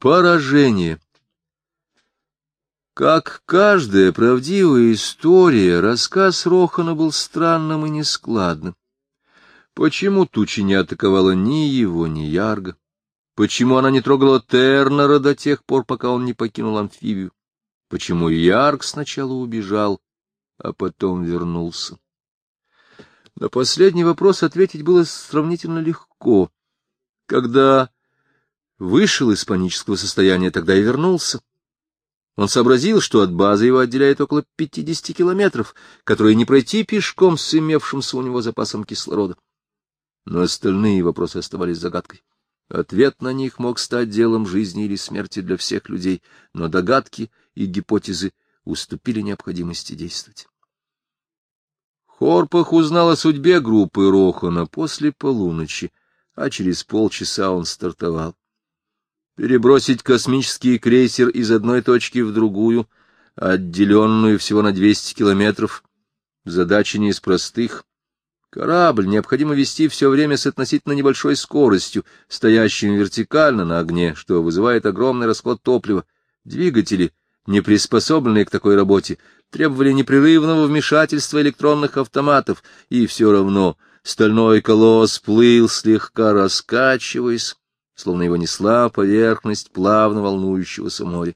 Поражение. Как каждая правдивая история, рассказ Рохана был странным и нескладным. Почему туча не атаковала ни его, ни Ярга? Почему она не трогала Тернера до тех пор, пока он не покинул амфибию? Почему Ярг сначала убежал, а потом вернулся? На последний вопрос ответить было сравнительно легко. Когда вышел из панического состояния, тогда и вернулся. Он сообразил, что от базы его отделяет около 50 километров, которые не пройти пешком с имевшимся у него запасом кислорода. Но остальные вопросы оставались загадкой. Ответ на них мог стать делом жизни или смерти для всех людей, но догадки и гипотезы уступили необходимости действовать. Хорпах узнал о судьбе группы Рохана после полуночи, а через полчаса он стартовал. Перебросить космический крейсер из одной точки в другую, отделенную всего на 200 километров, задача не из простых. Корабль необходимо вести все время с относительно небольшой скоростью, стоящим вертикально на огне, что вызывает огромный расход топлива. Двигатели, не приспособленные к такой работе, требовали непрерывного вмешательства электронных автоматов, и все равно стальной колосс плыл, слегка раскачиваясь, словно его несла поверхность плавно волнующегося моря.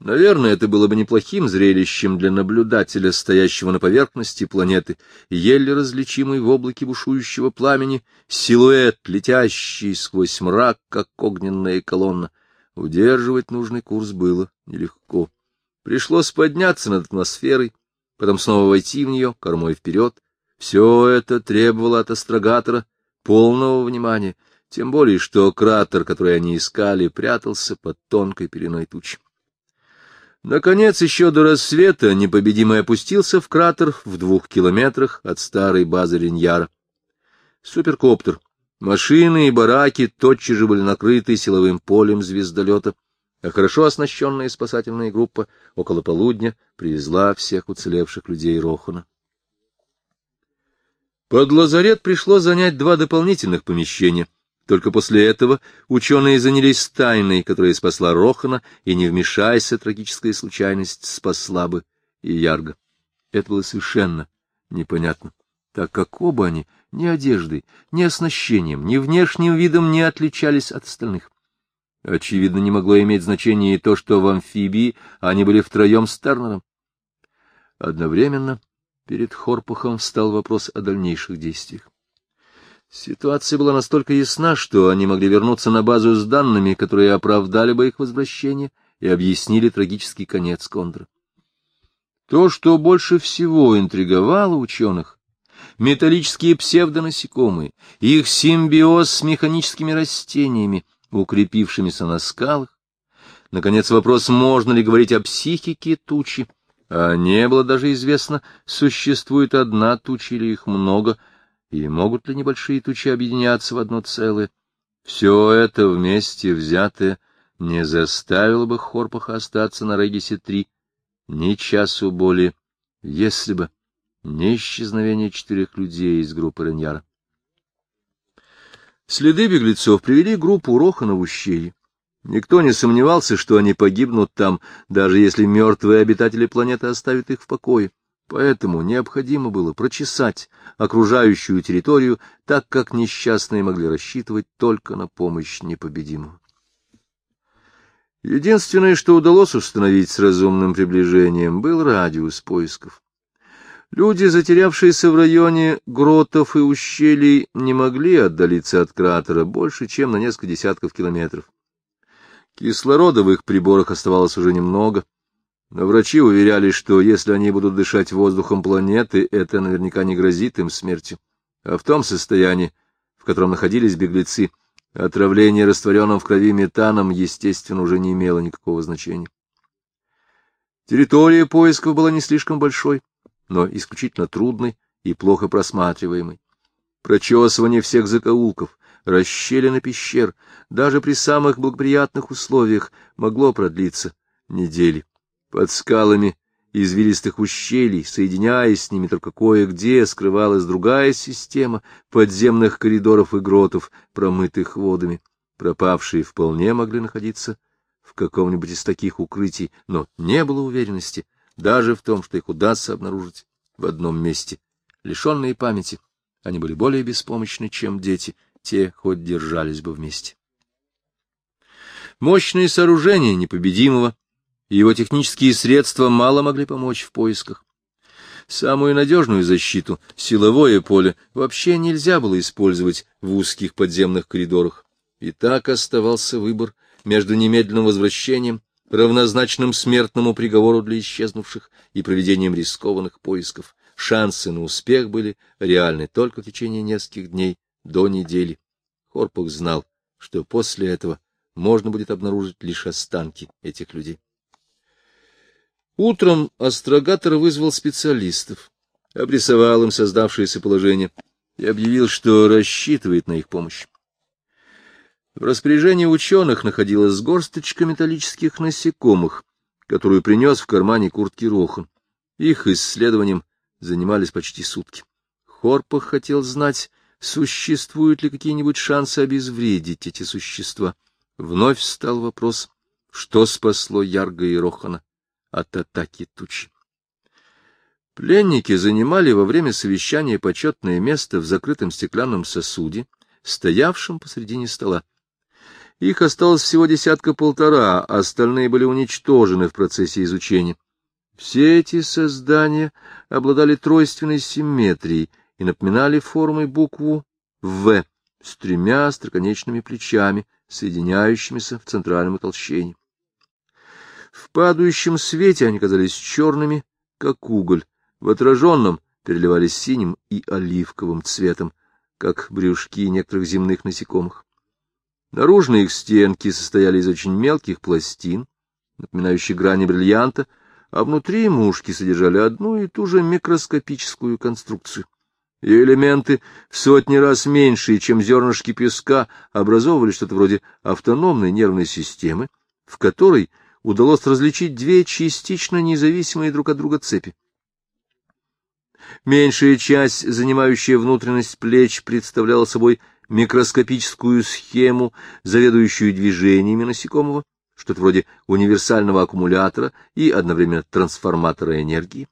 Наверное, это было бы неплохим зрелищем для наблюдателя, стоящего на поверхности планеты, еле различимый в облаке бушующего пламени, силуэт, летящий сквозь мрак, как огненная колонна. Удерживать нужный курс было нелегко. Пришлось подняться над атмосферой, потом снова войти в нее, кормой вперед. Все это требовало от астрогатора полного внимания, тем более что кратер, который они искали, прятался под тонкой пеленой туч. Наконец, еще до рассвета непобедимый опустился в кратер в двух километрах от старой базы Линьяра. Суперкоптер, машины и бараки тотчас же были накрыты силовым полем звездолета, а хорошо оснащенная спасательная группа около полудня привезла всех уцелевших людей Рохана. Под лазарет пришлось занять два дополнительных помещения. Только после этого ученые занялись тайной, которая спасла Рохана, и, не вмешаясь, трагическая случайность спасла бы и Ярго. Это было совершенно непонятно, так как оба они ни одеждой, ни оснащением, ни внешним видом не отличались от остальных. Очевидно, не могло иметь значения и то, что в амфибии они были втроем с Тернером. Одновременно Перед Хорпухом встал вопрос о дальнейших действиях. Ситуация была настолько ясна, что они могли вернуться на базу с данными, которые оправдали бы их возвращение и объяснили трагический конец Кондра. То, что больше всего интриговало ученых, металлические псевдонасекомые, их симбиоз с механическими растениями, укрепившимися на скалах, наконец вопрос, можно ли говорить о психике тучи, а не было даже известно, существует одна туча или их много, и могут ли небольшие тучи объединяться в одно целое. Все это вместе взятое не заставило бы Хорпаха остаться на Регисе-3 ни часу более, если бы не исчезновение четырех людей из группы Реньяра. Следы беглецов привели группу Рохана в ущелье. Никто не сомневался, что они погибнут там, даже если мертвые обитатели планеты оставят их в покое. Поэтому необходимо было прочесать окружающую территорию, так как несчастные могли рассчитывать только на помощь непобедимого. Единственное, что удалось установить с разумным приближением, был радиус поисков. Люди, затерявшиеся в районе гротов и ущелий, не могли отдалиться от кратера больше, чем на несколько десятков километров. Кислорода в их приборах оставалось уже немного, но врачи уверяли, что если они будут дышать воздухом планеты, это наверняка не грозит им смертью. А в том состоянии, в котором находились беглецы, отравление растворенным в крови метаном, естественно, уже не имело никакого значения. Территория поисков была не слишком большой, но исключительно трудной и плохо просматриваемой. Прочесывание всех закоулков, расщелины пещер, даже при самых благоприятных условиях, могло продлиться недели. Под скалами извилистых ущелий, соединяясь с ними только кое-где, скрывалась другая система подземных коридоров и гротов, промытых водами. Пропавшие вполне могли находиться в каком-нибудь из таких укрытий, но не было уверенности даже в том, что их удастся обнаружить в одном месте. Лишенные памяти, они были более беспомощны, чем дети, те хоть держались бы вместе. Мощные сооружения непобедимого и его технические средства мало могли помочь в поисках. Самую надежную защиту, силовое поле, вообще нельзя было использовать в узких подземных коридорах. И так оставался выбор между немедленным возвращением, равнозначным смертному приговору для исчезнувших и проведением рискованных поисков. Шансы на успех были реальны только в течение нескольких дней до недели. Хорпух знал, что после этого можно будет обнаружить лишь останки этих людей. Утром астрогатор вызвал специалистов, обрисовал им создавшееся положение и объявил, что рассчитывает на их помощь. В распоряжении ученых находилась горсточка металлических насекомых, которую принес в кармане куртки Рохан. Их исследованием занимались почти сутки. Хорпах хотел знать, существуют ли какие-нибудь шансы обезвредить эти существа. Вновь встал вопрос, что спасло Ярга и Рохана от атаки тучи. Пленники занимали во время совещания почетное место в закрытом стеклянном сосуде, стоявшем посредине стола. Их осталось всего десятка-полтора, а остальные были уничтожены в процессе изучения. Все эти создания обладали тройственной симметрией и напоминали формой букву «В» с тремя остроконечными плечами, соединяющимися в центральном утолщении. В падающем свете они казались черными, как уголь, в отраженном переливались синим и оливковым цветом, как брюшки некоторых земных насекомых. Наружные их стенки состояли из очень мелких пластин, напоминающих грани бриллианта, а внутри мушки содержали одну и ту же микроскопическую конструкцию. Ее элементы в сотни раз меньшие, чем зернышки песка, образовывали что-то вроде автономной нервной системы, в которой удалось различить две частично независимые друг от друга цепи. Меньшая часть, занимающая внутренность плеч, представляла собой микроскопическую схему, заведующую движениями насекомого, что-то вроде универсального аккумулятора и одновременно трансформатора энергии.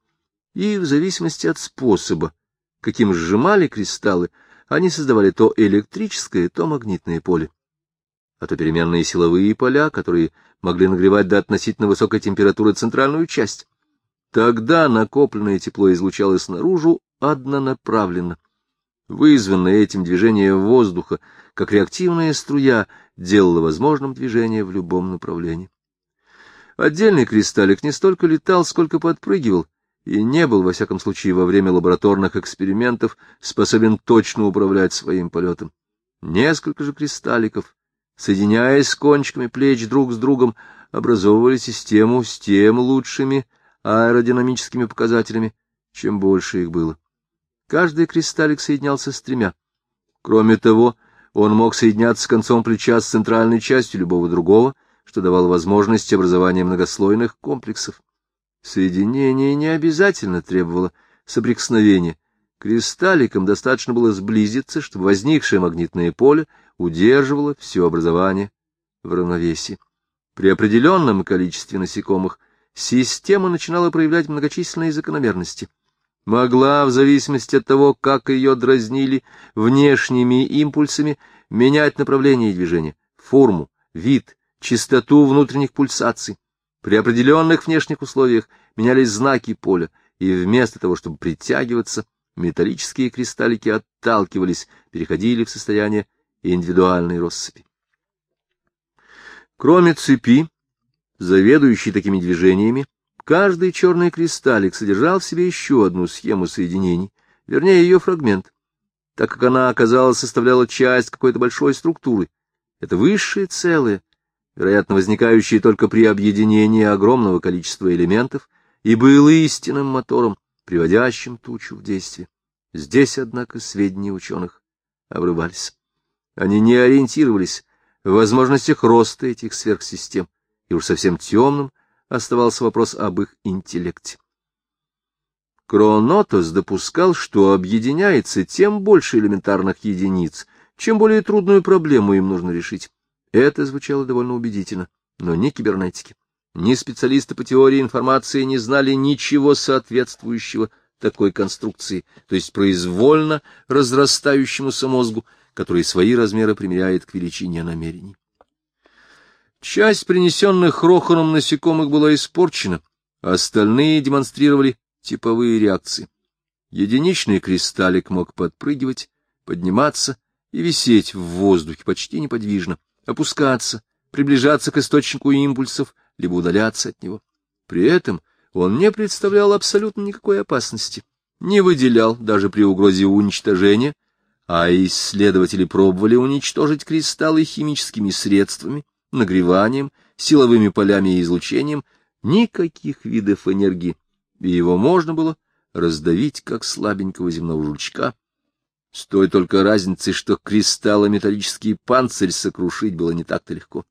И в зависимости от способа, каким сжимали кристаллы, они создавали то электрическое, то магнитное поле а то переменные силовые поля, которые могли нагревать до относительно высокой температуры центральную часть. Тогда накопленное тепло излучалось наружу однонаправленно. Вызванное этим движение воздуха, как реактивная струя, делало возможным движение в любом направлении. Отдельный кристаллик не столько летал, сколько подпрыгивал, и не был, во всяком случае, во время лабораторных экспериментов способен точно управлять своим полетом. Несколько же кристалликов соединяясь с кончиками плеч друг с другом, образовывали систему с тем лучшими аэродинамическими показателями, чем больше их было. Каждый кристаллик соединялся с тремя. Кроме того, он мог соединяться концом плеча с центральной частью любого другого, что давало возможность образования многослойных комплексов. Соединение не обязательно требовало соприкосновения. Кристалликам достаточно было сблизиться, чтобы возникшее магнитное поле удерживала все образование в равновесии. При определенном количестве насекомых система начинала проявлять многочисленные закономерности. Могла, в зависимости от того, как ее дразнили внешними импульсами, менять направление движения, форму, вид, частоту внутренних пульсаций. При определенных внешних условиях менялись знаки поля, и вместо того, чтобы притягиваться, металлические кристаллики отталкивались, переходили в состояние индивидуальной россыпи. Кроме цепи, заведующей такими движениями, каждый черный кристаллик содержал в себе еще одну схему соединений, вернее, ее фрагмент, так как она, оказалось, составляла часть какой-то большой структуры. Это высшее целое, вероятно, возникающее только при объединении огромного количества элементов, и было истинным мотором, приводящим тучу в действие. Здесь, однако, сведения ученых обрывались. Они не ориентировались в возможностях роста этих сверхсистем, и уж совсем темным оставался вопрос об их интеллекте. Кронотос допускал, что объединяется тем больше элементарных единиц, чем более трудную проблему им нужно решить. Это звучало довольно убедительно, но ни кибернетики, ни специалисты по теории информации не знали ничего соответствующего такой конструкции, то есть произвольно разрастающемуся мозгу, который свои размеры примеряет к величине намерений. Часть принесенных Роханом насекомых была испорчена, а остальные демонстрировали типовые реакции. Единичный кристаллик мог подпрыгивать, подниматься и висеть в воздухе почти неподвижно, опускаться, приближаться к источнику импульсов, либо удаляться от него. При этом он не представлял абсолютно никакой опасности, не выделял даже при угрозе уничтожения, а исследователи пробовали уничтожить кристаллы химическими средствами, нагреванием, силовыми полями и излучением, никаких видов энергии, и его можно было раздавить, как слабенького земного жучка, с той только разницей, что кристаллометаллический панцирь сокрушить было не так-то легко.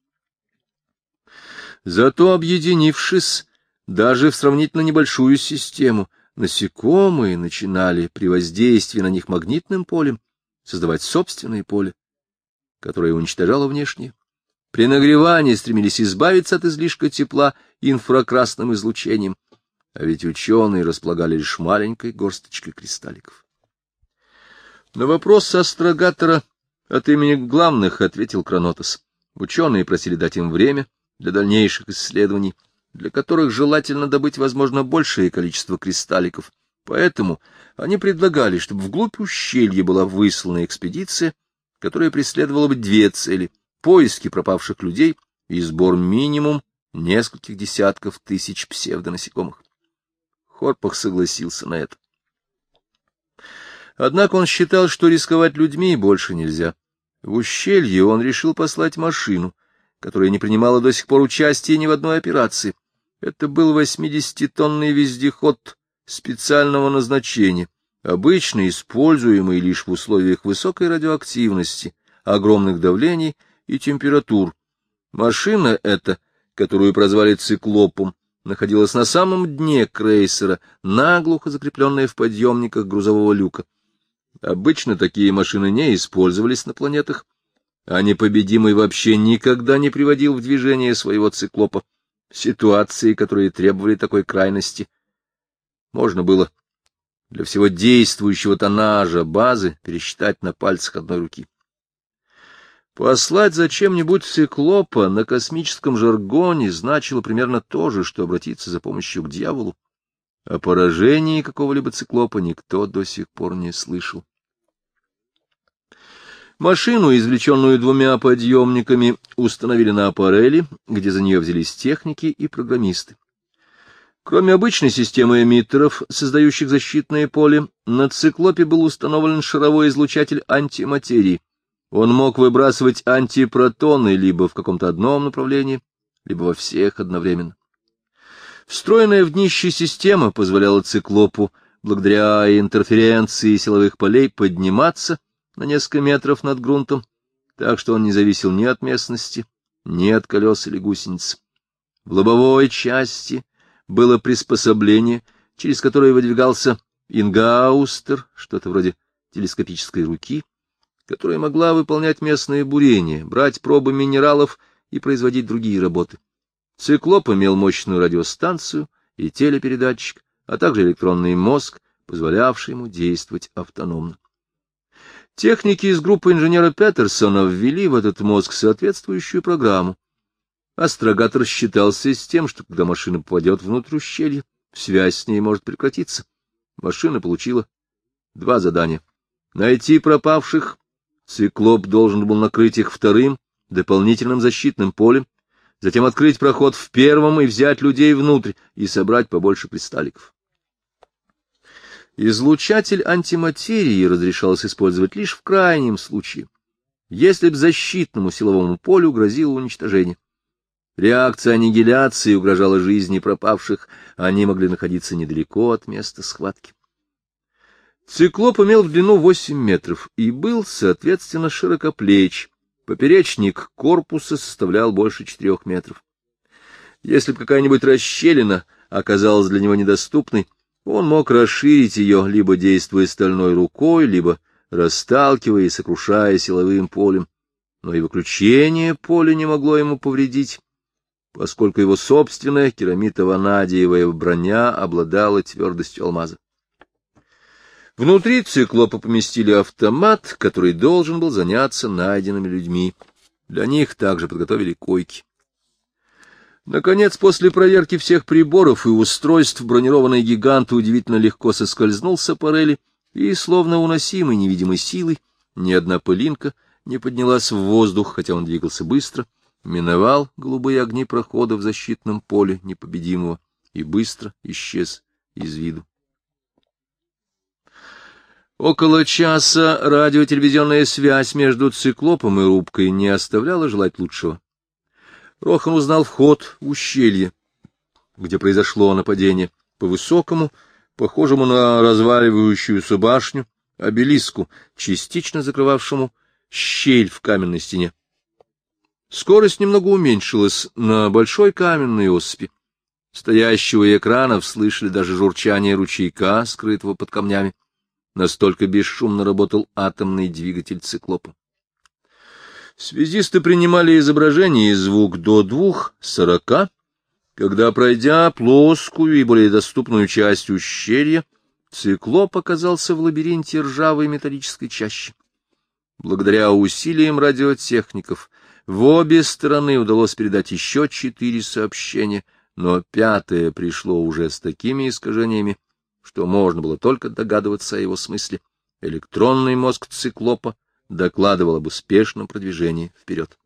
Зато, объединившись, даже в сравнительно небольшую систему, насекомые начинали при воздействии на них магнитным полем создавать собственное поле, которое уничтожало внешнее. При нагревании стремились избавиться от излишка тепла инфракрасным излучением, а ведь ученые располагали лишь маленькой горсточкой кристалликов. На вопрос астрогатора от имени главных ответил Кранотос. Ученые просили дать им время для дальнейших исследований, для которых желательно добыть, возможно, большее количество кристалликов. Поэтому они предлагали, чтобы вглубь ущелья была выслана экспедиция, которая преследовала бы две цели — поиски пропавших людей и сбор минимум нескольких десятков тысяч псевдонасекомых. Хорпах согласился на это. Однако он считал, что рисковать людьми больше нельзя. В ущелье он решил послать машину, которая не принимала до сих пор участия ни в одной операции. Это был восьмидесятитонный вездеход специального назначения, обычно используемый лишь в условиях высокой радиоактивности, огромных давлений и температур. Машина эта, которую прозвали циклопом, находилась на самом дне крейсера, наглухо закрепленная в подъемниках грузового люка. Обычно такие машины не использовались на планетах, а непобедимый вообще никогда не приводил в движение своего циклопа. Ситуации, которые требовали такой крайности, можно было для всего действующего тоннажа базы пересчитать на пальцах одной руки. Послать зачем-нибудь циклопа на космическом жаргоне значило примерно то же, что обратиться за помощью к дьяволу. О поражении какого-либо циклопа никто до сих пор не слышал. Машину, извлеченную двумя подъемниками, установили на аппарели, где за нее взялись техники и программисты. Кроме обычной системы эмиттеров, создающих защитное поле, на циклопе был установлен шаровой излучатель антиматерии. Он мог выбрасывать антипротоны либо в каком-то одном направлении, либо во всех одновременно. Встроенная в днище система позволяла циклопу, благодаря интерференции силовых полей, подниматься на несколько метров над грунтом, так что он не зависел ни от местности, ни от колес или гусениц. В лобовой части было приспособление, через которое выдвигался ингаустер, что-то вроде телескопической руки, которая могла выполнять местные бурения, брать пробы минералов и производить другие работы. Циклоп имел мощную радиостанцию и телепередатчик, а также электронный мозг, позволявший ему действовать автономно. Техники из группы инженера Петерсона ввели в этот мозг соответствующую программу. Астрогатор считался с тем, что когда машина попадет внутрь ущелья, связь с ней может прекратиться. Машина получила два задания. Найти пропавших. Циклоп должен был накрыть их вторым, дополнительным защитным полем, затем открыть проход в первом и взять людей внутрь, и собрать побольше кристалликов. Излучатель антиматерии разрешалось использовать лишь в крайнем случае, если б защитному силовому полю грозило уничтожение. Реакция аннигиляции угрожала жизни пропавших, они могли находиться недалеко от места схватки. Циклоп имел в длину 8 метров и был, соответственно, широкоплеч. Поперечник корпуса составлял больше 4 метров. Если бы какая-нибудь расщелина оказалась для него недоступной, он мог расширить ее, либо действуя стальной рукой, либо расталкивая и сокрушая силовым полем. но и выключение поля не могло ему повредить, поскольку его собственная керамитово-надиевая броня обладала твердостью алмаза. Внутри циклопа поместили автомат, который должен был заняться найденными людьми. Для них также подготовили койки. Наконец, после проверки всех приборов и устройств, бронированный гигант удивительно легко соскользнул с аппарели, и, словно уносимый невидимой силой, ни одна пылинка не поднялась в воздух, хотя он двигался быстро, миновал голубые огни прохода в защитном поле непобедимого и быстро исчез из виду. Около часа радиотелевизионная связь между циклопом и рубкой не оставляла желать лучшего. Рохан узнал вход в ущелье, где произошло нападение, по высокому, похожему на разваливающуюся башню, обелиску, частично закрывавшему щель в каменной стене. Скорость немного уменьшилась на большой каменной осыпи. Стоящего у экранов слышали даже журчание ручейка, скрытого под камнями. Настолько бесшумно работал атомный двигатель циклопа. Связисты принимали изображение и звук до двух сорока, когда, пройдя плоскую и более доступную часть ущелья, циклоп оказался в лабиринте ржавой металлической чащи. Благодаря усилиям радиотехников в обе стороны удалось передать еще четыре сообщения, но пятое пришло уже с такими искажениями, что можно было только догадываться о его смысле. Электронный мозг циклопа докладывал об успешном продвижении вперед.